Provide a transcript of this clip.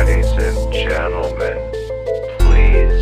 Ladies and gentlemen, please